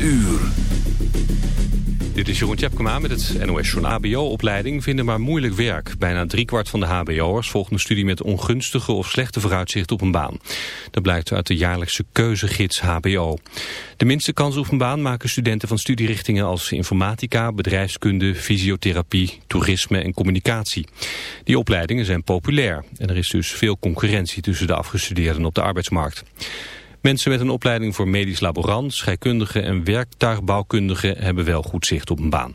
uur. Dit is Jeroen Tjepkema met het NOS Journal. HBO-opleiding vinden maar moeilijk werk. Bijna driekwart van de hbo'ers volgt een studie met ongunstige of slechte vooruitzicht op een baan. Dat blijkt uit de jaarlijkse keuzegids HBO. De minste kans op een baan maken studenten van studierichtingen als informatica, bedrijfskunde, fysiotherapie, toerisme en communicatie. Die opleidingen zijn populair en er is dus veel concurrentie tussen de afgestudeerden op de arbeidsmarkt. Mensen met een opleiding voor medisch laborant, scheikundige en werktuigbouwkundige hebben wel goed zicht op een baan.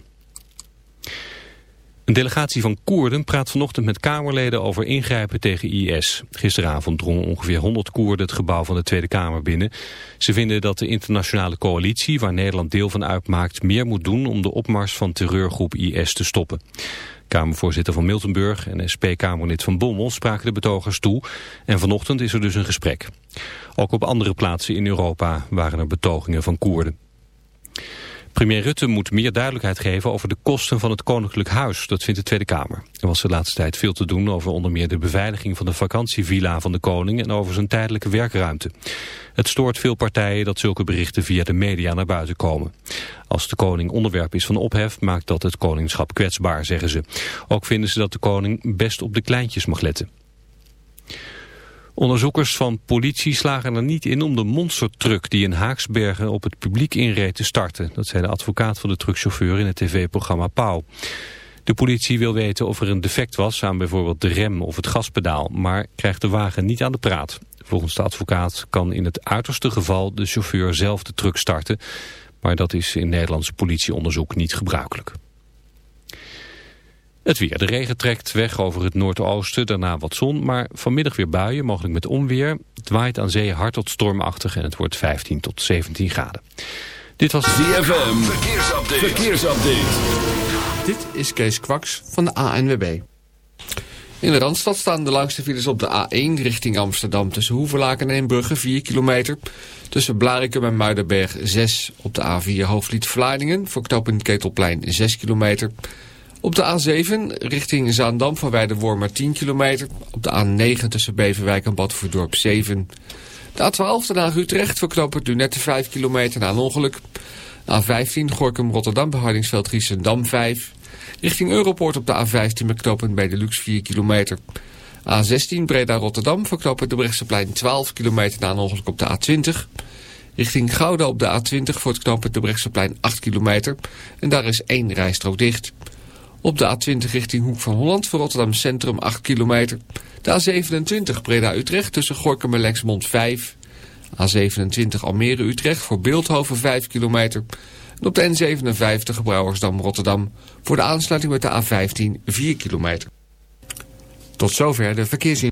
Een delegatie van Koerden praat vanochtend met Kamerleden over ingrijpen tegen IS. Gisteravond drongen ongeveer 100 Koerden het gebouw van de Tweede Kamer binnen. Ze vinden dat de internationale coalitie, waar Nederland deel van uitmaakt, meer moet doen om de opmars van terreurgroep IS te stoppen. Kamervoorzitter van Miltenburg en SP-Kamerlid van Bommel spraken de betogers toe. En vanochtend is er dus een gesprek. Ook op andere plaatsen in Europa waren er betogingen van Koerden. Premier Rutte moet meer duidelijkheid geven over de kosten van het Koninklijk Huis. Dat vindt de Tweede Kamer. Er was de laatste tijd veel te doen over onder meer de beveiliging van de vakantievilla van de koning en over zijn tijdelijke werkruimte. Het stoort veel partijen dat zulke berichten via de media naar buiten komen. Als de koning onderwerp is van ophef, maakt dat het koningschap kwetsbaar, zeggen ze. Ook vinden ze dat de koning best op de kleintjes mag letten. Onderzoekers van politie slagen er niet in om de monstertruck die in Haaksbergen op het publiek inreed te starten. Dat zei de advocaat van de truckchauffeur in het tv-programma Pauw. De politie wil weten of er een defect was aan bijvoorbeeld de rem of het gaspedaal, maar krijgt de wagen niet aan de praat. Volgens de advocaat kan in het uiterste geval de chauffeur zelf de truck starten, maar dat is in Nederlands politieonderzoek niet gebruikelijk. Het weer. De regen trekt weg over het noordoosten, daarna wat zon, maar vanmiddag weer buien, mogelijk met onweer. Het waait aan zee hard tot stormachtig en het wordt 15 tot 17 graden. Dit was ZFM. Verkeersupdate. Verkeersupdate. Dit is Kees Kwaks van de ANWB. In de Randstad staan de langste files op de A1 richting Amsterdam... tussen Hoevelaken en Brugge 4 kilometer. Tussen Blarikum en Muidenberg 6 op de A4 Hoofdlied Vlaardingen... voor knooppunt Ketelplein 6 kilometer... Op de A7 richting Zaandam van Weidewormer 10 kilometer. Op de A9 tussen Beverwijk en Badvoerdorp 7. De A12 Den Haag Utrecht voor knooppunt Dunette 5 kilometer na een ongeluk. A15 Gorkum Rotterdam behardingsveld Giessendam 5. Richting Europoort op de A15 met knooppunt Benelux 4 kilometer. A16 Breda Rotterdam voor knooppunt de Brechtseplein 12 kilometer na een ongeluk op de A20. Richting Gouda op de A20 voor het knooppunt de Brechtseplein 8 kilometer. En daar is één rijstrook dicht. Op de A20 richting Hoek van Holland voor Rotterdam Centrum 8 kilometer. De A27 Breda-Utrecht tussen Gorkum en Lexmond 5. A27 Almere-Utrecht voor Beeldhoven 5 kilometer. En op de N57 Brouwersdam-Rotterdam voor de aansluiting met de A15 4 kilometer. Tot zover de verkeersin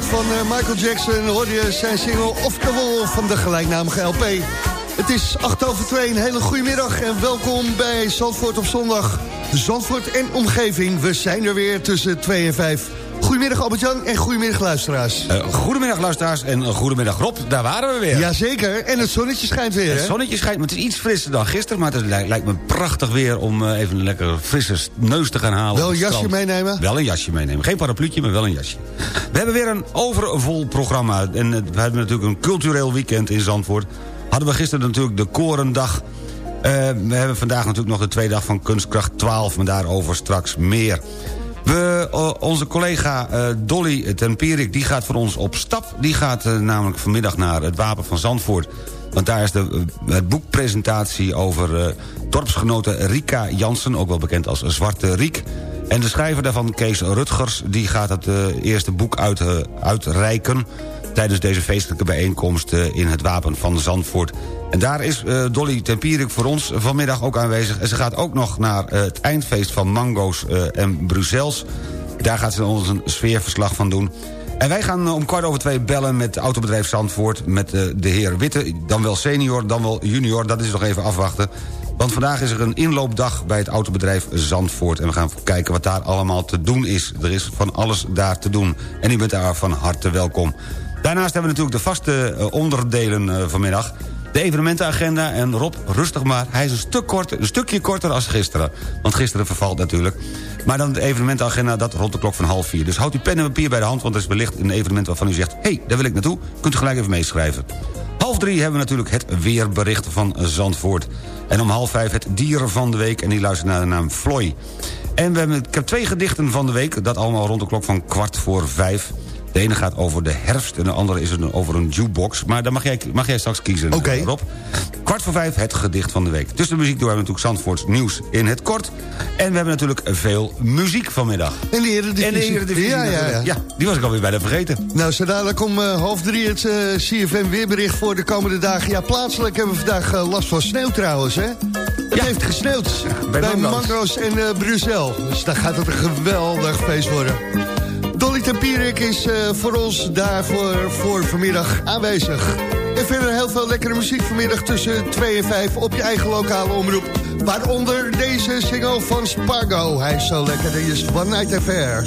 Van eh, Michael Jackson... hoorde je zijn single Off the Wall van de gelijknamige LP. Het is 8 over 2, een hele goede middag en welkom bij Zandvoort op zondag. Zandvoort en omgeving, we zijn er weer tussen 2 en 5. Goedemiddag Albert-Jan en goedemiddag luisteraars. Uh, goedemiddag luisteraars en goedemiddag Rob, daar waren we weer. Jazeker, en het zonnetje schijnt weer. Het zonnetje schijnt, maar het is iets frisser dan gisteren... maar het lijkt, me prachtig weer om uh, even een lekker frisse neus te gaan halen. Wel een jasje meenemen? Wel een jasje meenemen. Geen parapluutje, maar wel een jasje. We hebben weer een overvol programma. En uh, we hebben natuurlijk een cultureel weekend in Zandvoort. Hadden we gisteren natuurlijk de Korendag... we hebben vandaag natuurlijk nog de tweede dag van Kunstkracht 12... maar daarover straks meer. We, onze collega Dolly Tempierik die gaat voor ons op stap. Die gaat namelijk vanmiddag naar het Wapen van Zandvoort. Want daar is de, het boekpresentatie over dorpsgenote Rika Jansen... ook wel bekend als Zwarte Riek. En de schrijver daarvan, Kees Rutgers... die gaat het eerste boek uit, uitreiken... tijdens deze feestelijke bijeenkomst in het Wapen van Zandvoort. En daar is Dolly Tempierik voor ons vanmiddag ook aanwezig. En ze gaat ook nog naar het eindfeest van Mango's en Brussels. Daar gaat ze ons een sfeerverslag van doen. En wij gaan om kwart over twee bellen met autobedrijf Zandvoort... met de heer Witte, dan wel senior, dan wel junior. Dat is nog even afwachten. Want vandaag is er een inloopdag bij het autobedrijf Zandvoort. En we gaan kijken wat daar allemaal te doen is. Er is van alles daar te doen. En u bent daar van harte welkom. Daarnaast hebben we natuurlijk de vaste eh, onderdelen eh, vanmiddag. De evenementenagenda en Rob, rustig maar. Hij is een, stuk korter, een stukje korter als gisteren. Want gisteren vervalt natuurlijk. Maar dan de evenementenagenda, dat rond de klok van half vier. Dus houd uw pen en papier bij de hand... want er is wellicht een evenement waarvan u zegt... hé, hey, daar wil ik naartoe. Kunt u gelijk even meeschrijven. Half drie hebben we natuurlijk het weerbericht van Zandvoort. En om half vijf het dier van de week. En die luistert naar de naam Floy. En we hebben, ik heb twee gedichten van de week. Dat allemaal rond de klok van kwart voor vijf. De ene gaat over de herfst en de andere is over een jukebox. Maar dan mag jij, mag jij straks kiezen, okay. Rob. Kwart voor vijf, het gedicht van de week. Tussen de muziek door hebben we natuurlijk Zandvoorts nieuws in het kort. En we hebben natuurlijk veel muziek vanmiddag. En de Eredivisie. En de Eredivisie, ja, ja, ja. ja, die was ik alweer bijna vergeten. Nou, zo dadelijk om uh, half drie het uh, CFM weerbericht voor de komende dagen. Ja, plaatselijk hebben we vandaag uh, last van sneeuw trouwens, hè? Het ja. heeft gesneeuwd ja, bij, bij Mango's en Brussel. Dus daar gaat het een geweldig feest worden. Dolly Tempierik is uh, voor ons daarvoor voor vanmiddag aanwezig. En verder heel veel lekkere muziek vanmiddag tussen 2 en 5 op je eigen lokale omroep. Waaronder deze single van Spargo. Hij is zo lekker, dit is one night affair.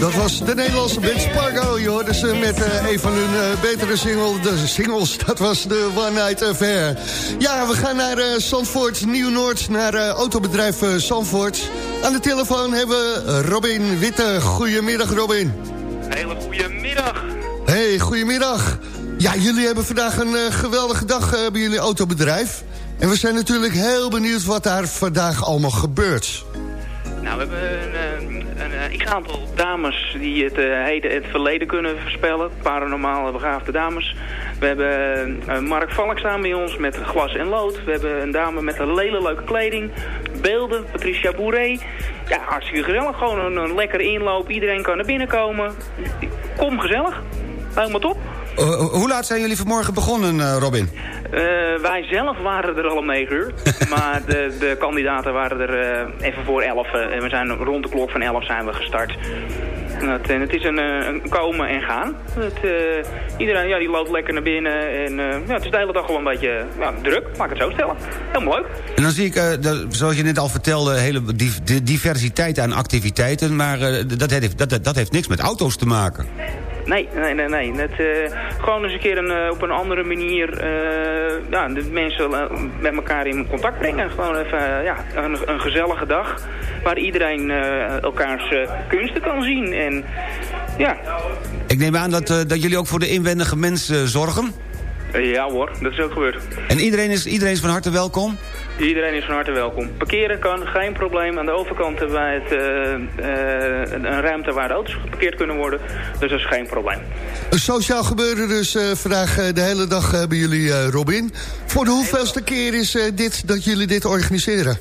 Dat was de Nederlandse band Spargo. Je hoorde ze met uh, een van hun uh, betere single, de singles. Dat was de One Night Affair. Ja, we gaan naar uh, Zandvoort, Nieuw-Noord, naar autobedrijf Zandvoort. Aan de telefoon hebben we Robin Witte. Goedemiddag, Robin. Hele goedemiddag. Hey, goedemiddag. Ja, jullie hebben vandaag een geweldige dag bij jullie autobedrijf. En we zijn natuurlijk heel benieuwd wat daar vandaag allemaal gebeurt. Nou, we hebben een, een, een x-aantal dames die het uh, heden en het verleden kunnen voorspellen. Paranormale begaafde dames. We hebben uh, Mark Valk staan bij ons met glas en lood. We hebben een dame met een hele leuke kleding. Beelden, Patricia Bourré. Ja, hartstikke gezellig. Gewoon een, een lekkere inloop. Iedereen kan naar binnen komen. Kom gezellig. Helemaal top. Uh, hoe laat zijn jullie vanmorgen begonnen, Robin? Uh, wij zelf waren er al om 9 uur. maar de, de kandidaten waren er uh, even voor 11. Uh, en we zijn rond de klok van 11 zijn we gestart. Het, en het is een, een, komen en gaan. Het, iedereen ja, die loopt lekker naar binnen. En, ja, het is de hele dag gewoon een beetje ja, druk, maak het zo stellen. Helemaal leuk. En dan zie ik, de, zoals je net al vertelde, hele diversiteit aan activiteiten. Maar dat, heeft, dat, dat heeft niks met auto's te maken. Nee, nee, nee. nee. Uh, gewoon eens een keer een, uh, op een andere manier uh, ja, de mensen met elkaar in contact brengen. Gewoon even ja, een, een gezellige dag waar iedereen elkaars kunsten kan zien. En, ja. Ik neem aan dat, dat jullie ook voor de inwendige mensen zorgen? Ja hoor, dat is ook gebeurd. En iedereen is, iedereen is van harte welkom? Iedereen is van harte welkom. Parkeren kan, geen probleem. Aan de overkant hebben wij het, uh, uh, een ruimte waar de auto's geparkeerd kunnen worden. Dus dat is geen probleem. Een sociaal gebeuren dus uh, vandaag de hele dag bij jullie, Robin. Voor de hoeveelste keer is dit dat jullie dit organiseren?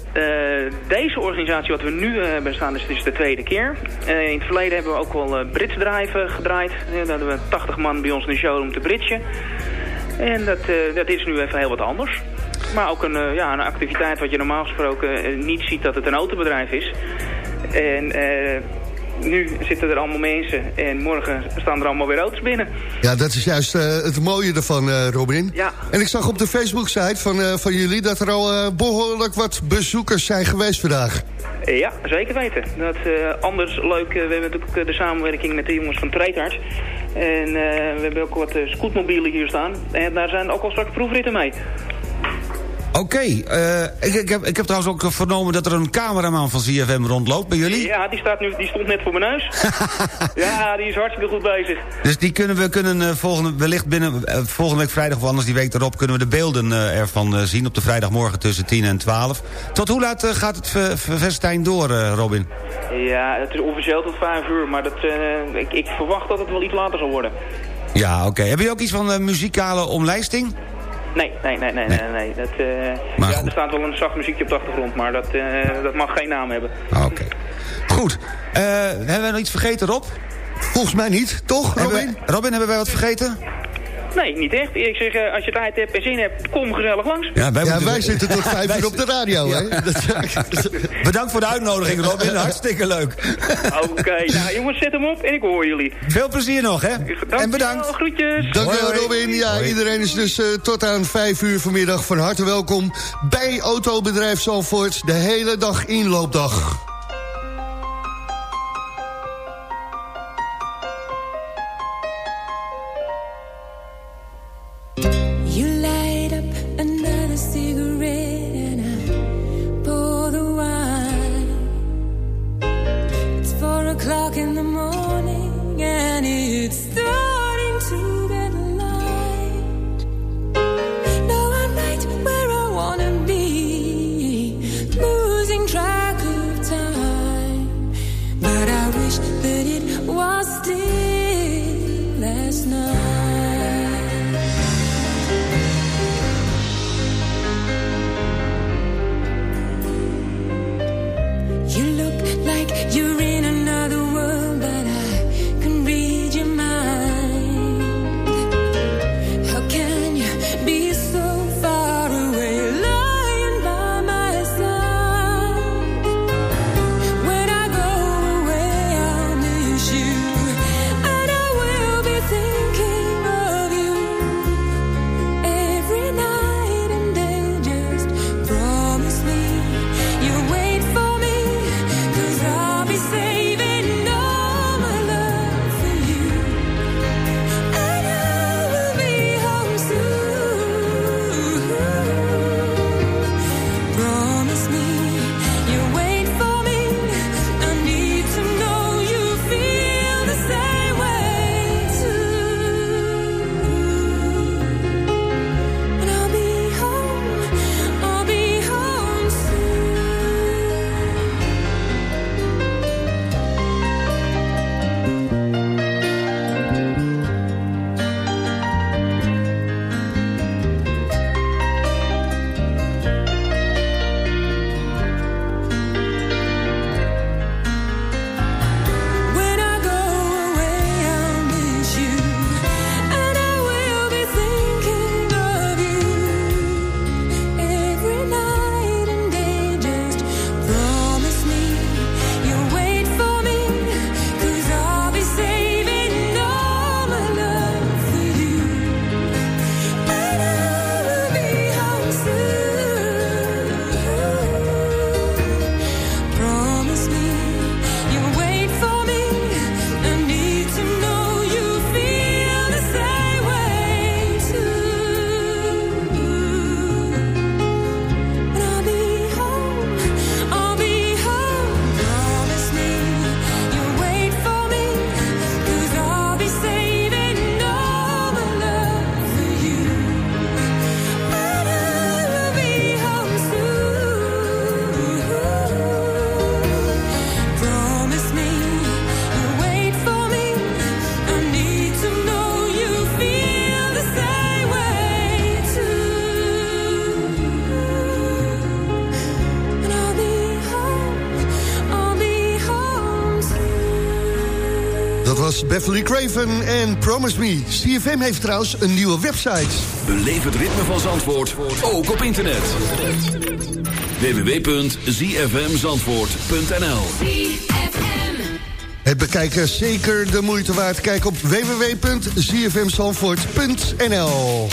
deze organisatie wat we nu hebben staan is, is de tweede keer. in het verleden hebben we ook wel Brits drijven gedraaid. daar hadden we 80 man bij ons in de showroom te britsen. En dat, dat is nu even heel wat anders. Maar ook een, uh, ja, een activiteit wat je normaal gesproken uh, niet ziet dat het een autobedrijf is. En nu zitten er allemaal mensen en morgen staan er allemaal weer auto's binnen. Ja, dat is juist het mooie ervan, Robin. Ja. En ik zag op de Facebook-site van, van jullie dat er al behoorlijk wat bezoekers zijn geweest vandaag. Ja, zeker weten. Dat, anders leuk, we hebben natuurlijk de samenwerking met de jongens van Treithart. En we hebben ook wat scootmobielen hier staan. En daar zijn ook al straks proefritten mee. Oké, okay, uh, ik, ik, heb, ik heb trouwens ook vernomen dat er een cameraman van ZFM rondloopt bij jullie. Ja, die, staat nu, die stond net voor mijn neus. ja, die is hartstikke goed bezig. Dus die kunnen we kunnen, uh, volgende, wellicht binnen uh, volgende week vrijdag of anders die week erop... kunnen we de beelden ervan zien op de vrijdagmorgen tussen 10 en 12. Tot hoe laat gaat het festijn door, Robin? Ja, het is officieel tot 5 uur, maar dat, ik, ik, verwacht dat het wel iets later zal worden. Ja, oké. Okay. Heb je ook iets van muzikale omlijsting? Nee, nee, nee, nee, nee. nee. Dat, uh, ja, er staat wel een zacht muziekje op de achtergrond, maar dat, uh, dat mag geen naam hebben. Ah, oké. Okay. Goed. Uh, hebben we nog iets vergeten, Rob? Volgens mij niet, toch, Robin? Hebben, Robin, hebben wij wat vergeten? Nee, niet echt. Ik zeg, uh, als je tijd hebt en zin hebt, kom gezellig langs. Ja, wij, ja, wij zitten tot vijf uur op de radio, hè? Bedankt voor de uitnodiging, Robin. Hartstikke leuk. Oké, okay. nou jongens, zet hem op en ik hoor jullie. Veel plezier nog, hè? Dank en bedankt. Wel, groetjes. Dankjewel, Robin. Ja, hoi. iedereen is dus uh, tot aan vijf uur vanmiddag van harte welkom... bij Autobedrijf Zalvoort, de hele dag inloopdag. Beverly Craven en Promise Me. CFM heeft trouwens een nieuwe website. Beleef het ritme van Zandvoort, ook op internet. www.zfmzandvoort.nl Het bekijken zeker de moeite waard. Kijk op www.zfmzandvoort.nl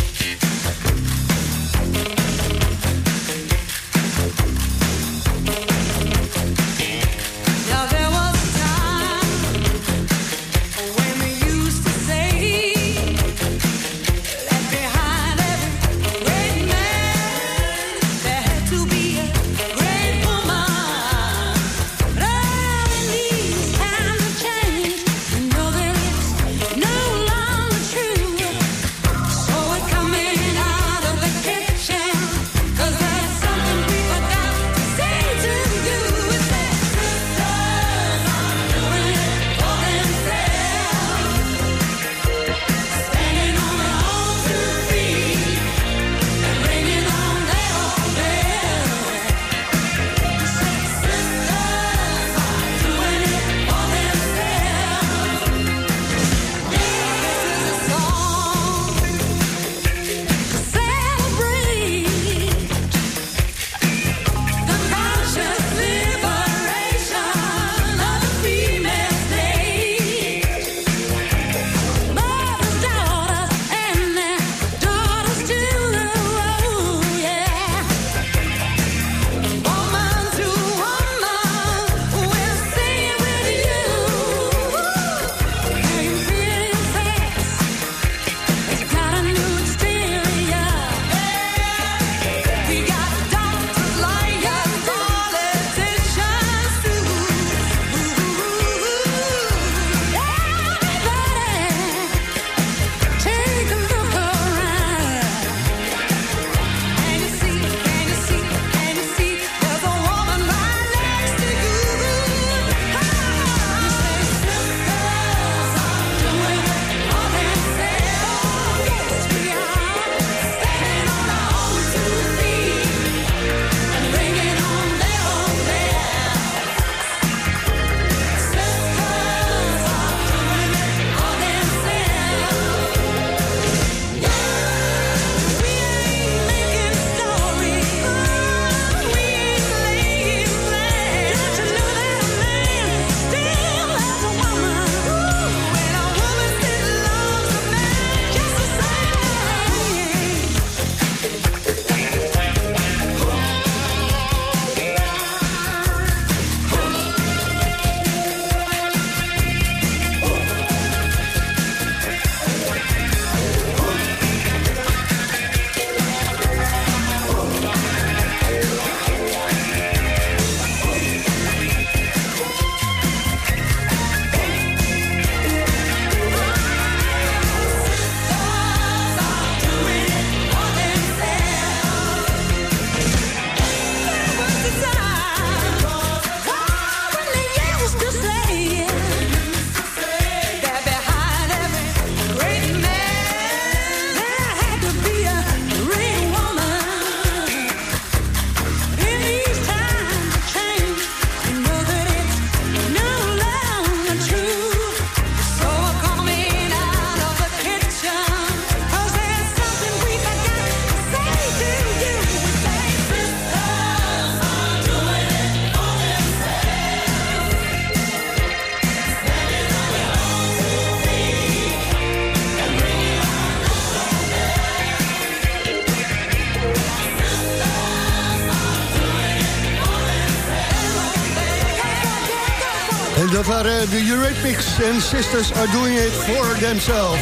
waren de Eurythmics en Sisters are doing it for themselves.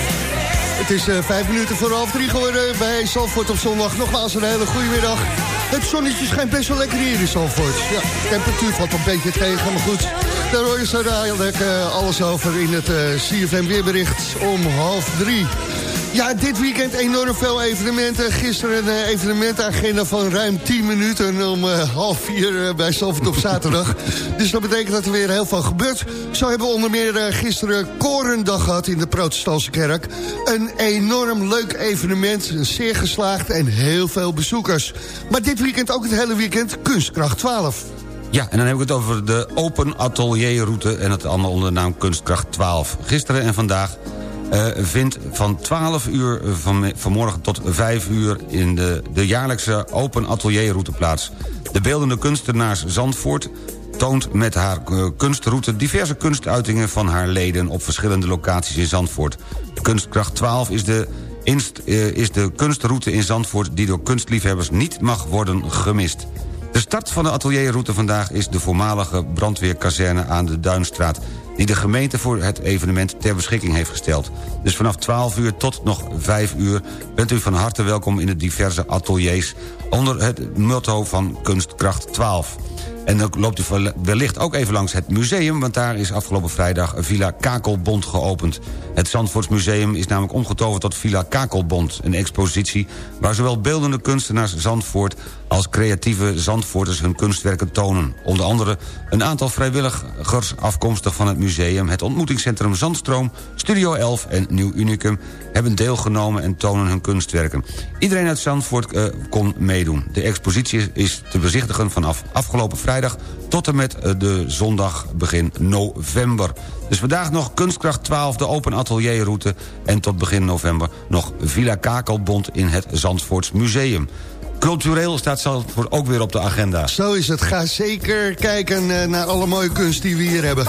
Het is eh, vijf minuten voor half drie geworden bij Zalvoort op zondag. Nogmaals een hele goede middag. Het zonnetje schijnt best wel lekker hier in Zalvoort. Ja, de temperatuur valt een beetje tegen, maar goed. Daar hoor je zo dadelijk eh, alles over in het eh, CFM weerbericht om half drie. Ja, dit weekend enorm veel evenementen. Gisteren een eh, evenementagenda van ruim 10 minuten om eh, half vier eh, bij Zalvoort op zaterdag. dus dat betekent dat er weer heel veel gebeurt. Zo hebben we onder meer gisteren Korendag gehad in de protestantse kerk. Een enorm leuk evenement, zeer geslaagd en heel veel bezoekers. Maar dit weekend ook het hele weekend Kunstkracht 12. Ja, en dan heb ik het over de Open Atelierroute... en het allemaal onder de naam Kunstkracht 12. Gisteren en vandaag eh, vindt van 12 uur van, vanmorgen tot 5 uur... in de, de jaarlijkse Open Atelierroute plaats. De beeldende kunstenaars Zandvoort toont met haar eh, kunstroute... diverse kunstuitingen van haar leden op verschillende locaties in Zandvoort. Kunstkracht 12 is de Inst, eh, is de kunstroute in Zandvoort die door kunstliefhebbers niet mag worden gemist. De start van de atelierroute vandaag is de voormalige brandweerkazerne aan de Duinstraat... die de gemeente voor het evenement ter beschikking heeft gesteld. Dus vanaf 12 uur tot nog 5 uur bent u van harte welkom in de diverse ateliers... onder het motto van Kunstkracht 12. En dan loopt u wellicht ook even langs het museum... want daar is afgelopen vrijdag Villa Kakelbond geopend. Het Zandvoortsmuseum is namelijk omgetoverd tot Villa Kakelbond... een expositie waar zowel beeldende kunstenaars Zandvoort... als creatieve Zandvoorters hun kunstwerken tonen. Onder andere een aantal vrijwilligers afkomstig van het museum... het ontmoetingscentrum Zandstroom, Studio 11 en Nieuw Unicum... hebben deelgenomen en tonen hun kunstwerken. Iedereen uit Zandvoort eh, kon meedoen. De expositie is te bezichtigen vanaf afgelopen vrijdag... tot en met eh, de zondag begin november. Dus vandaag nog Kunstkracht 12, de open atelierroute... en tot begin november nog Villa Kakelbond in het Zandvoorts Museum. Cultureel staat Zandvoort ook weer op de agenda. Zo is het. Ga zeker kijken eh, naar alle mooie kunst die we hier hebben.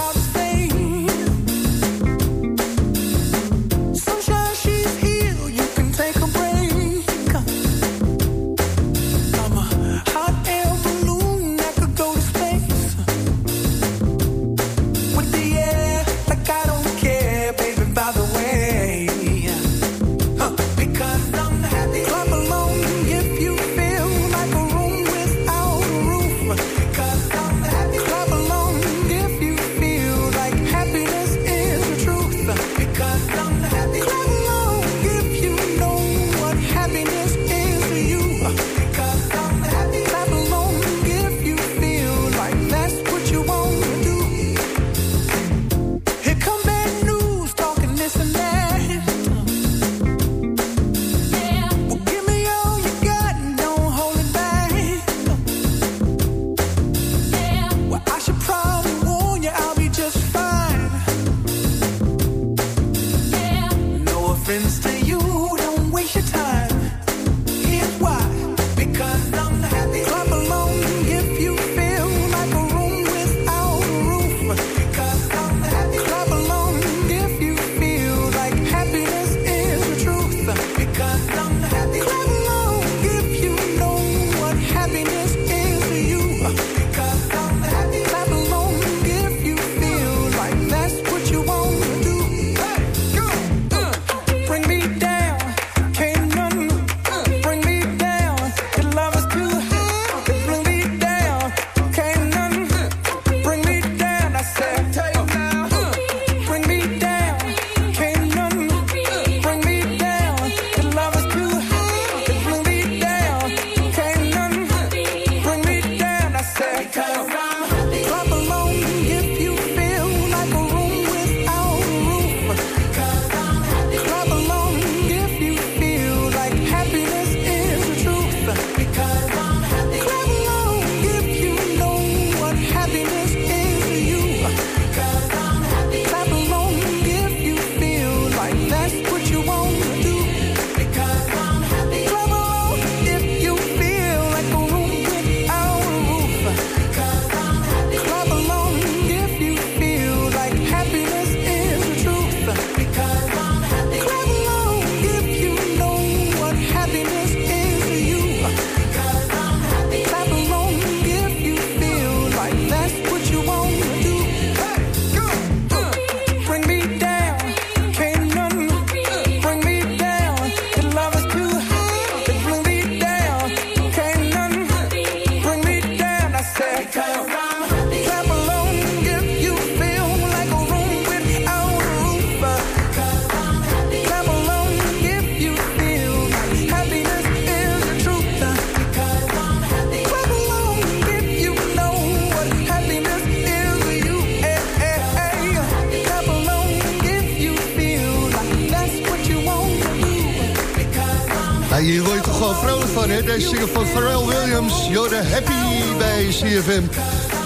Deze single van Pharrell Williams. The happy bij CFM.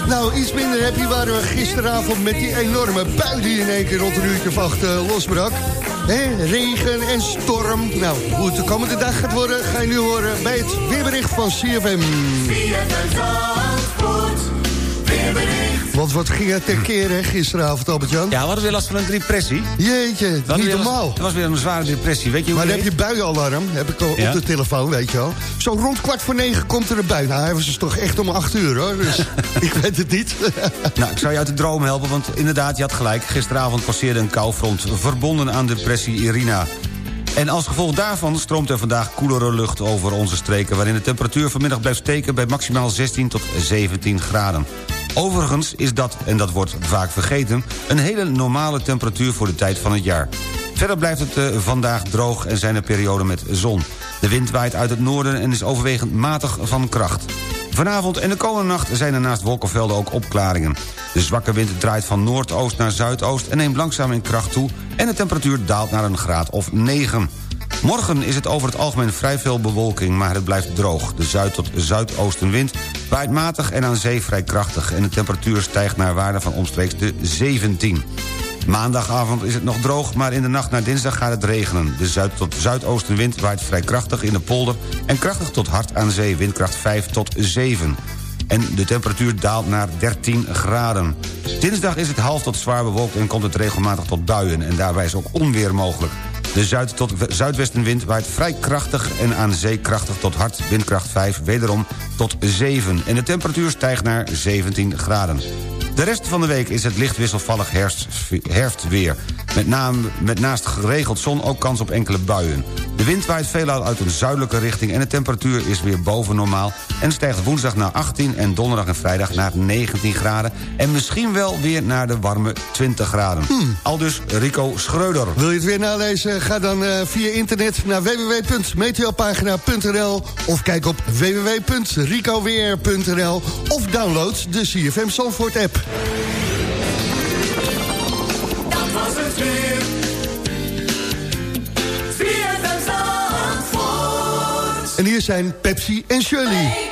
Nou, iets minder happy waren we gisteravond met die enorme bui die in één keer rond een uurtje of acht eh, losbrak. Hè, regen en storm. Nou, hoe het de komende dag gaat worden, ga je nu horen bij het weerbericht van CFM. Want wat ging het ter keer, hè, gisteravond, Albert-Jan? Ja, we hadden weer last van een depressie. Jeetje, niet normaal. Het was weer een zware depressie. Weet je hoe Maar dan heb je buienalarm, heb ik al Ja. op de telefoon, weet je wel. Zo rond kwart voor negen komt er een bui. Nou, hij was dus toch echt om acht uur, hoor. Dus ik weet het niet. Nou, ik zou je uit de droom helpen, want inderdaad, je had gelijk. Gisteravond passeerde een koufront verbonden aan depressie Irina. En als gevolg daarvan stroomt er vandaag koelere lucht over onze streken... waarin de temperatuur vanmiddag blijft steken bij maximaal 16 tot 17 graden. Overigens is dat, en dat wordt vaak vergeten... een hele normale temperatuur voor de tijd van het jaar. Verder blijft het eh, vandaag droog en zijn er perioden met zon. De wind waait uit het noorden en is overwegend matig van kracht. Vanavond en de komende nacht zijn er naast wolkenvelden ook opklaringen. De zwakke wind draait van noordoost naar zuidoost en neemt langzaam in kracht toe... en de temperatuur daalt naar een graad of 9. Morgen is het over het algemeen vrij veel bewolking, maar het blijft droog. De zuid- tot zuidoostenwind waait matig en aan zee vrij krachtig... en de temperatuur stijgt naar waarde van omstreeks de 17. Maandagavond is het nog droog, maar in de nacht naar dinsdag gaat het regenen. De zuid- tot zuidoostenwind waait vrij krachtig in de polder... en krachtig tot hard aan zee, windkracht 5 tot 7. En de temperatuur daalt naar 13 graden. Dinsdag is het half tot zwaar bewolkt en komt het regelmatig tot buien... en daarbij is ook onweer mogelijk. De zuid- tot we- zuidwestenwind waait vrij krachtig en aan zee krachtig tot hard, windkracht 5, wederom tot 7. En de temperatuur stijgt naar 17 graden. De rest van de week is het licht wisselvallig herfst, herfstweer. Met, name, met naast geregeld zon ook kans op enkele buien. De wind waait veelal uit een zuidelijke richting... en de temperatuur is weer boven normaal... en stijgt woensdag naar 18 en donderdag en vrijdag naar 19 graden... en misschien wel weer naar de warme 20 graden. Al dus Rico Schreuder. Wil je het weer nalezen? Ga dan eh, via internet naar www.meteopagina.nl of kijk op www.ricoweer.nl of download de CFM Zandvoort app. En hier zijn Pepsi en Shirley.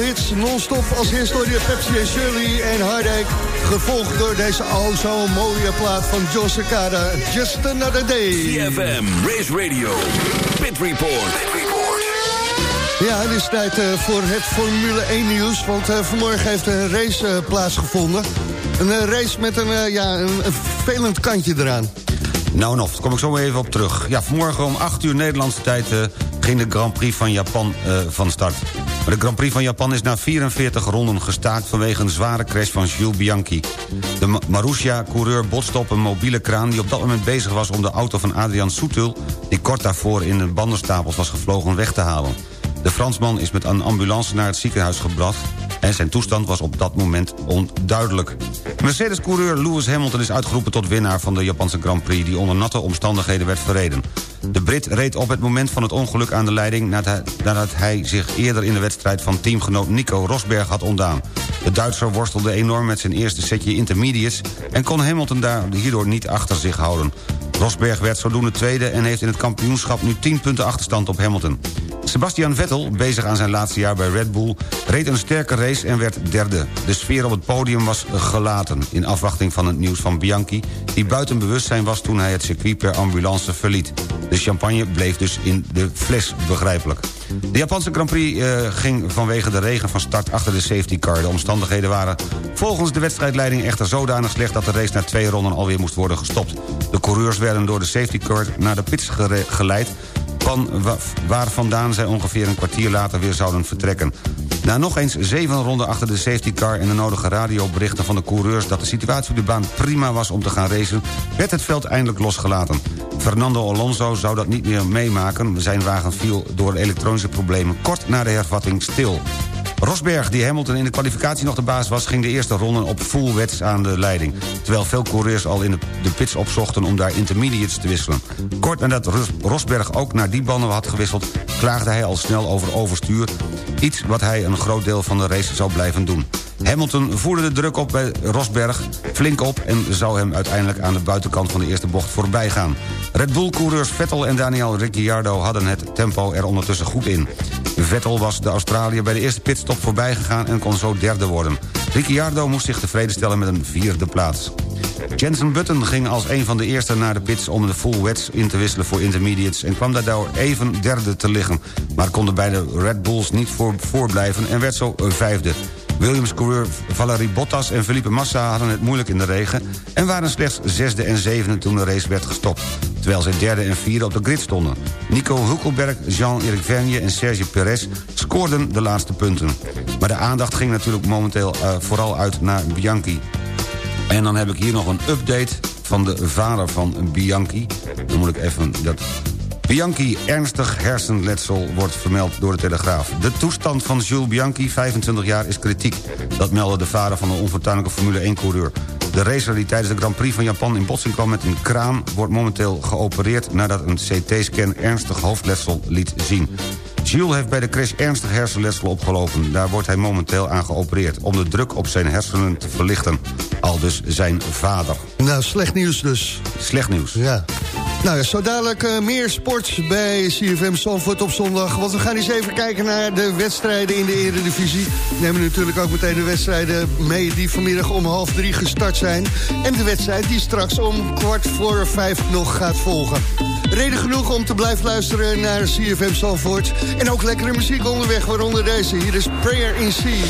Hits, non-stop. Als eerste door je Pepsi en Shirley en Heartache. Gevolgd door deze oh zo mooie plaat van John Cicada. Just Another Day. CFM, Race Radio, Pit Report. Ja, het is tijd eh, voor het Formule 1 nieuws. Want eh, vanmorgen heeft een race eh, plaatsgevonden. Een race met een, ja, een, een vervelend kantje eraan. Nou en of, daar kom ik zo even op terug. Ja, vanmorgen om 8 uur Nederlandse tijd... ging de Grand Prix van Japan eh, van start. De Grand Prix van Japan is na 44 ronden gestaakt... vanwege een zware crash van Jules Bianchi. De Ma- Marussia-coureur botste op een mobiele kraan... die op dat moment bezig was om de auto van Adrian Soetul... die kort daarvoor in de bandenstapels was gevlogen, weg te halen. De Fransman is met een ambulance naar het ziekenhuis gebracht... en zijn toestand was op dat moment onduidelijk. Mercedes-coureur Lewis Hamilton is uitgeroepen tot winnaar van de Japanse Grand Prix... die onder natte omstandigheden werd verreden. De Brit reed op het moment van het ongeluk aan de leiding... nadat hij, zich eerder in de wedstrijd van teamgenoot Nico Rosberg had ontdaan. De Duitser worstelde enorm met zijn eerste setje intermediates... en kon Hamilton daar hierdoor niet achter zich houden. Rosberg werd zodoende tweede en heeft in het kampioenschap nu 10 punten achterstand op Hamilton. Sebastian Vettel, bezig aan zijn laatste jaar bij Red Bull... reed een sterke race en werd derde. De sfeer op het podium was gelaten... in afwachting van het nieuws van Bianchi... die buiten bewustzijn was toen hij het circuit per ambulance verliet. De champagne bleef dus in de fles, begrijpelijk. De Japanse Grand Prix eh, ging vanwege de regen van start achter de safety car. De omstandigheden waren volgens de wedstrijdleiding echter zodanig slecht... dat de race na twee ronden alweer moest worden gestopt. De coureurs werden door de safety car naar de pits geleid van wa- waar vandaan zij ongeveer een kwartier later weer zouden vertrekken. Na nog eens zeven ronden achter de safety car... en de nodige radioberichten van de coureurs... dat de situatie op de baan prima was om te gaan racen... werd het veld eindelijk losgelaten. Fernando Alonso zou dat niet meer meemaken. Zijn wagen viel door elektronische problemen kort na de hervatting stil. Rosberg, die Hamilton in de kwalificatie nog de baas was... ging de eerste ronde op full wets aan de leiding. Terwijl veel coureurs al in de, pits opzochten om daar intermediates te wisselen. Kort nadat Ros- Rosberg ook naar die banden had gewisseld... klaagde hij al snel over overstuur. Iets wat hij een groot deel van de race zou blijven doen. Hamilton voerde de druk op bij Rosberg flink op... en zou hem uiteindelijk aan de buitenkant van de eerste bocht voorbij gaan. Red Bull-coureurs Vettel en Daniel Ricciardo hadden het tempo er ondertussen goed in. Vettel was de Australiër bij de eerste pitstop voorbij gegaan... en kon zo derde worden. Ricciardo moest zich tevreden stellen met een vierde plaats. Jensen Button ging als een van de eerste naar de pits... om de full wets in te wisselen voor intermediates... en kwam daardoor even derde te liggen. Maar kon de beide Red Bulls niet voor, voorblijven en werd zo vijfde. Williams-coureur Valerie Bottas en Felipe Massa hadden het moeilijk in de regen... en waren slechts zesde en zevende toen de race werd gestopt. Terwijl zij derde en vierde op de grid stonden. Nico Hulkenberg, Jean-Eric Vergne en Sergio Perez scoorden de laatste punten. Maar de aandacht ging natuurlijk momenteel eh, vooral uit naar Bianchi. En dan heb ik hier nog een update van de vader van Bianchi. Dan moet ik even dat... Bianchi, ernstig hersenletsel, wordt vermeld door de Telegraaf. De toestand van Jules Bianchi, 25 jaar, is kritiek. Dat meldde de vader van een onfortuinlijke Formule 1-coureur. De racer die tijdens de Grand Prix van Japan in botsing kwam met een kraan... wordt momenteel geopereerd nadat een CT-scan ernstig hoofdletsel liet zien. Jules heeft bij de crash ernstig hersenletsel opgelopen. Daar wordt hij momenteel aan geopereerd... om de druk op zijn hersenen te verlichten. Al dus zijn vader. Nou, slecht nieuws dus. Slecht nieuws. Ja. Nou ja, zo dadelijk eh, meer sport bij CFM Zandvoort op zondag. Want we gaan eens even kijken naar de wedstrijden in de Eredivisie. We nemen natuurlijk ook meteen de wedstrijden mee die vanmiddag om half drie gestart zijn. En de wedstrijd die straks om kwart voor vijf nog gaat volgen. Reden genoeg om te blijven luisteren naar CFM Zandvoort. En ook lekkere muziek onderweg, waaronder deze. Hier is Prayer in Sea.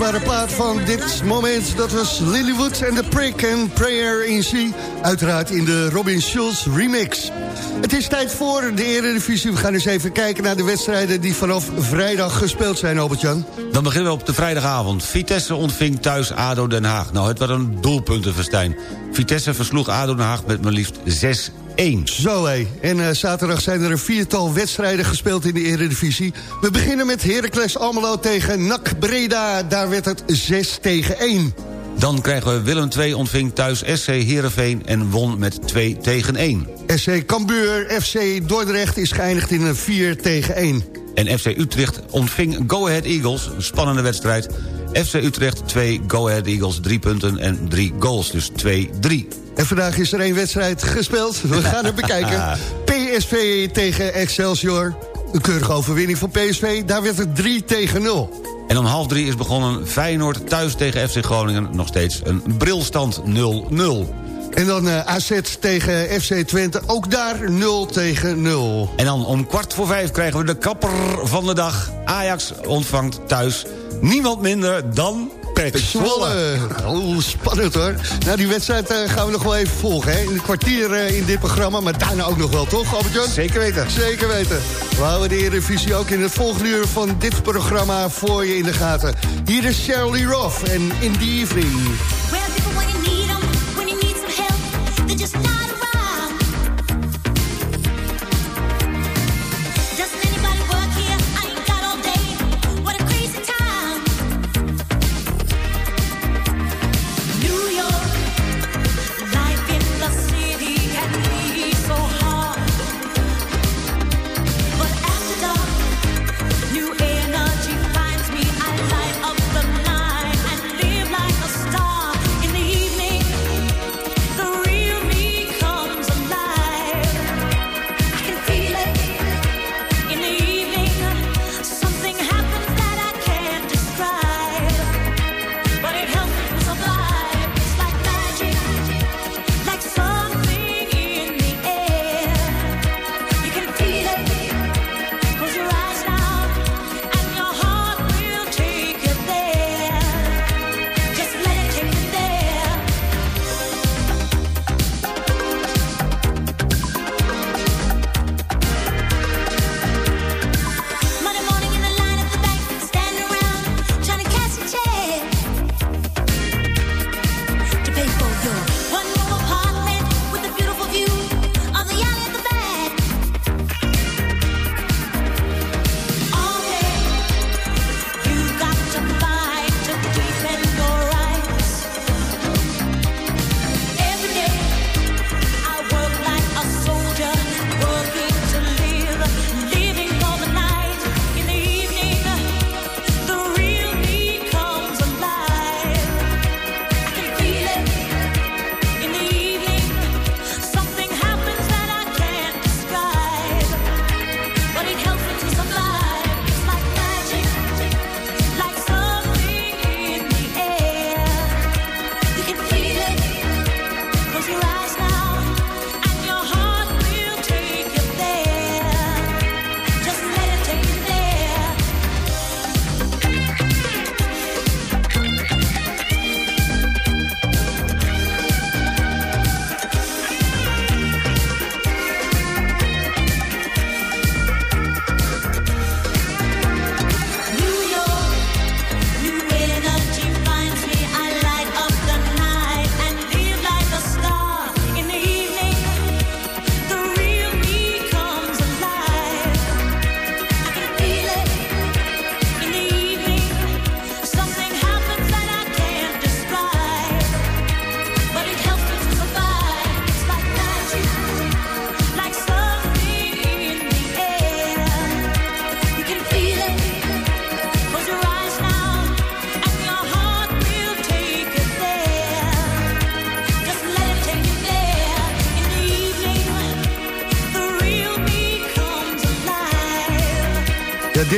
Dansbare plaat van dit moment. Dat was Lilywood en The Prick en Prayer in Sea. Uiteraard in de Robin Schulz remix. Het is tijd voor de Eredivisie. We gaan eens even kijken naar de wedstrijden die vanaf vrijdag gespeeld zijn, Albert-Jan. Dan beginnen we op de vrijdagavond. Vitesse ontving thuis ADO Den Haag. Nou, het was een doelpuntenverstijn. Vitesse versloeg ADO Den Haag met maar liefst 6-1. Zo hé. En eh, zaterdag zijn er een viertal wedstrijden gespeeld in de Eredivisie. We beginnen met Heracles Almelo tegen NAC Breda. Daar werd het 6 tegen 1. Dan krijgen we Willem II ontving thuis SC Heerenveen... en won met 2 tegen 1. SC Cambuur, FC Dordrecht is geëindigd in een 4 tegen 1. En FC Utrecht ontving Go Ahead Eagles. Spannende wedstrijd. FC Utrecht 2, Go Ahead Eagles 3 punten en 3 goals. Dus 2-3. En vandaag is er één wedstrijd gespeeld. We gaan het bekijken. PSV tegen Excelsior. Een keurige overwinning van PSV. Daar werd het 3 tegen 0. En om half drie is begonnen Feyenoord thuis tegen FC Groningen. Nog steeds een brilstand 0-0. En dan eh, AZ tegen FC Twente. Ook daar 0 tegen 0. En dan om kwart voor vijf krijgen we de kapper van de dag. Ajax ontvangt thuis niemand minder dan Pek Zwolle. Oh, spannend hoor. Nou, die wedstrijd eh, gaan we nog wel even volgen. Hè? In een kwartier eh, in dit programma, maar daarna ook nog wel, toch, Albert-Jan? Zeker weten. Zeker weten. We houden de Eredivisie ook in het volgende uur van dit programma voor je in de gaten. Hier is Shirley Roth en In The Evening.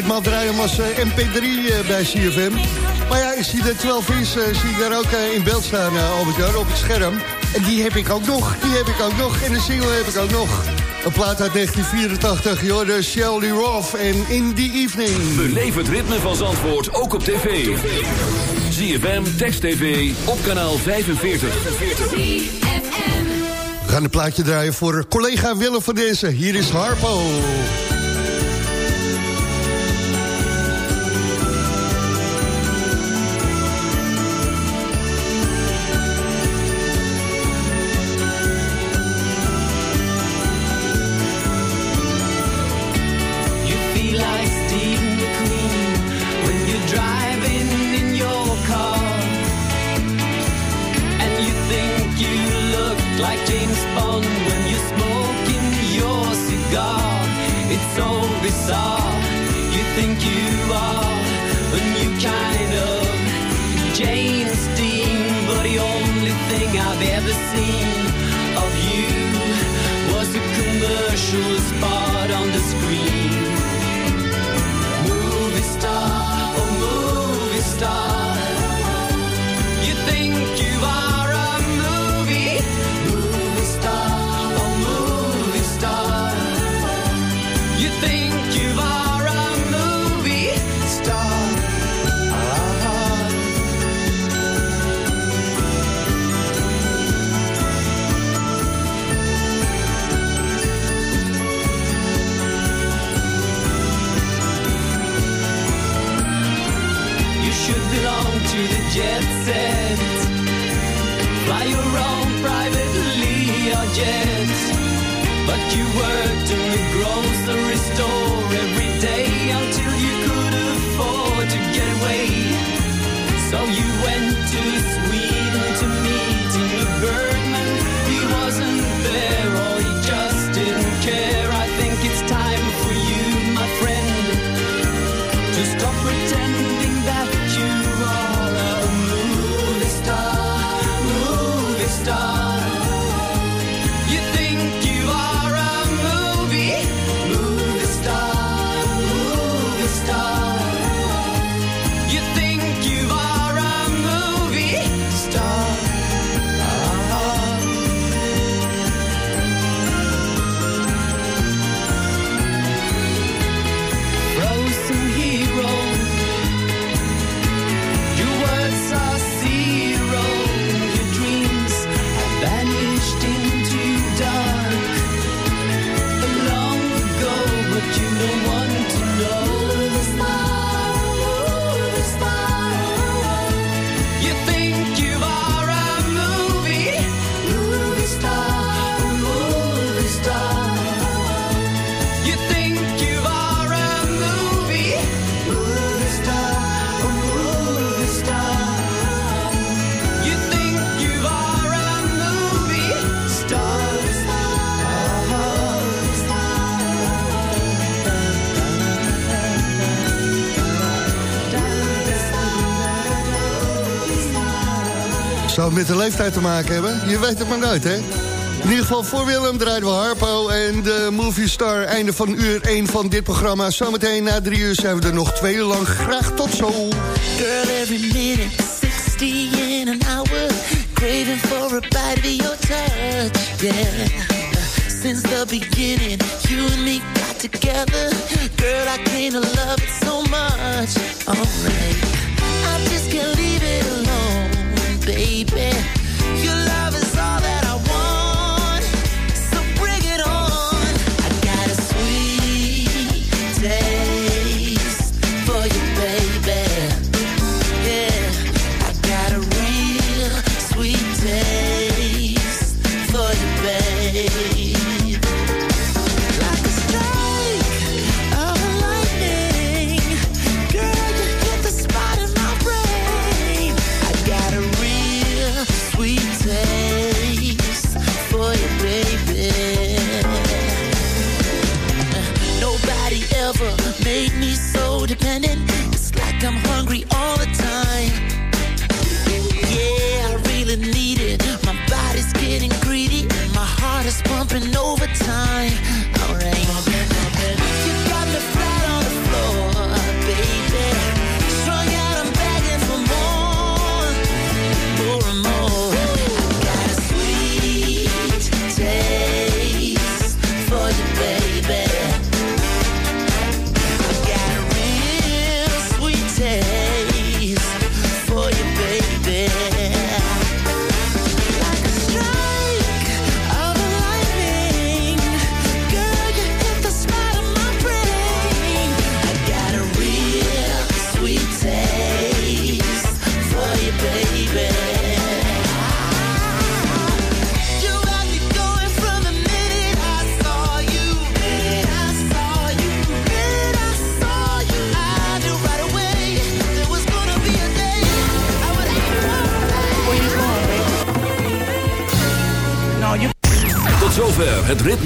Ditmaal draaien als eh, MP3 eh, bij CFM. Maar ja, ik zie de 12 is, eh, zie ik daar ook eh, in beeld staan, eh, Albert-Jan, op het scherm. En die heb ik ook nog, die heb ik ook nog. En de single heb ik ook nog. Een plaat uit 1984, Jorde Shelly Roth en In the Evening. Beleef het ritme van Zandvoort ook op tv. ZFM, Text TV, op kanaal 45. We gaan een plaatje draaien voor collega Willem van deze. Hier is Harpo. Zou het met de leeftijd te maken hebben? Je weet het maar nooit, hè? In ieder geval voor Willem draaien we Harpo en de Movie Star. Einde van uur 1 van dit programma. Zometeen na drie uur zijn we er nog twee uur lang. Graag tot zo. Girl, every minute, 60 in an hour. Craving for a bite of touch, yeah. Since the beginning, you and me got together. Girl, I came to love it so much. Alright, I just can't leave it alone, baby.